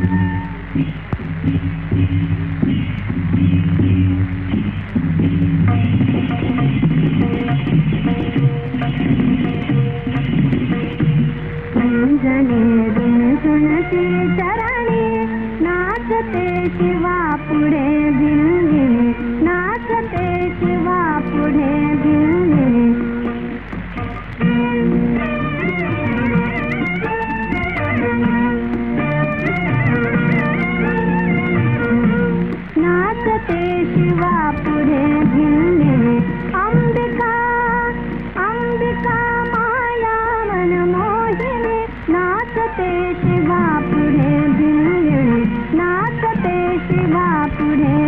Thank you. पुढे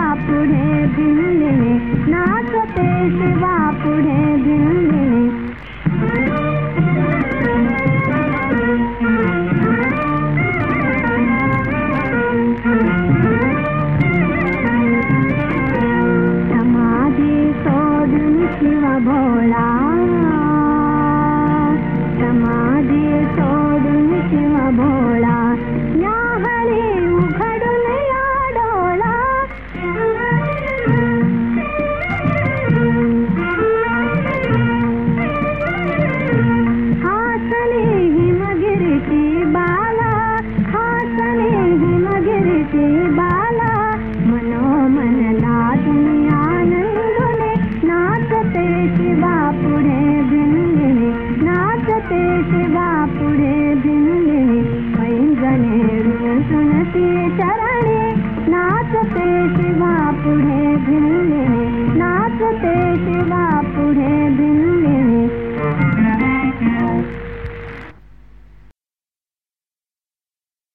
हिंडणे नाचते तो शिवा Thank you.